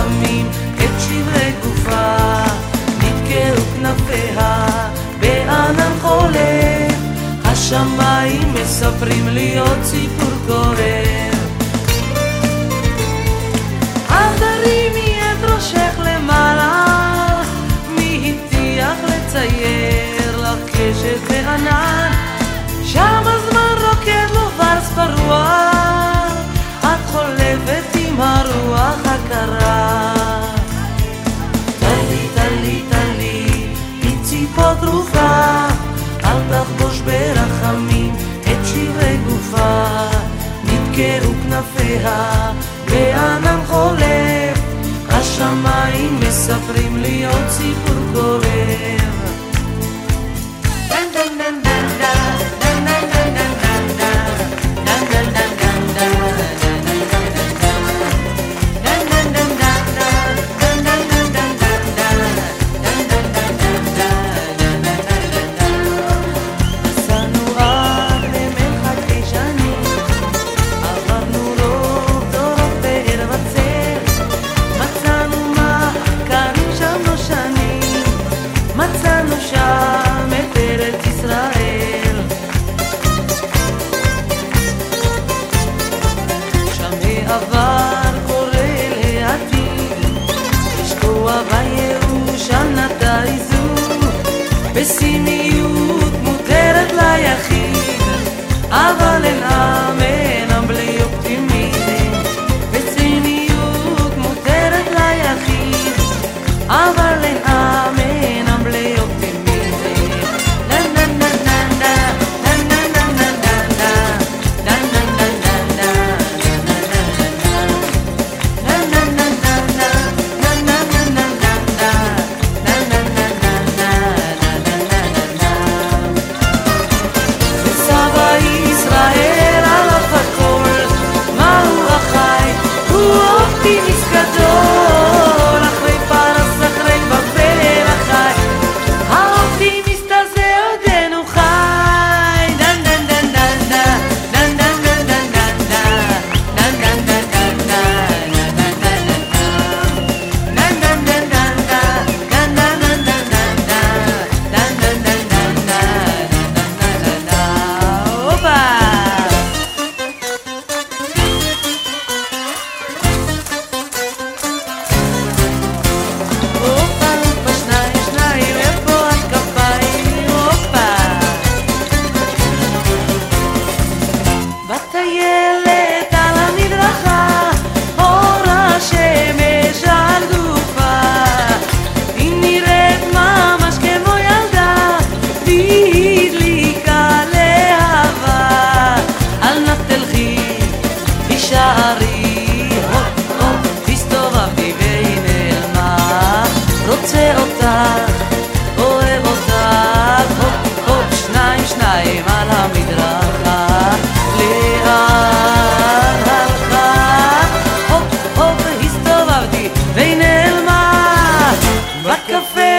ברחמים את שברי גופה, נתקעו כנפיה בענן חולף, השמיים מספרים לי עוד סיפור כואב. אל תרימי את ראשך למעלה, מי הבטיח לצייר לך קשת וענן, שם הזמן רוקד לו ורס פרוע, הקרה. טלי, טלי, טלי, היא פה תרופה, אל תחבוש ברחמים את שברי גופה, נתקעו כנפיה בענן חולף, השמיים מספרים לי עוד סיפור כואב. פסימיות מותרת ליחיד, אבל אין עם והיא נעלמה בקפה.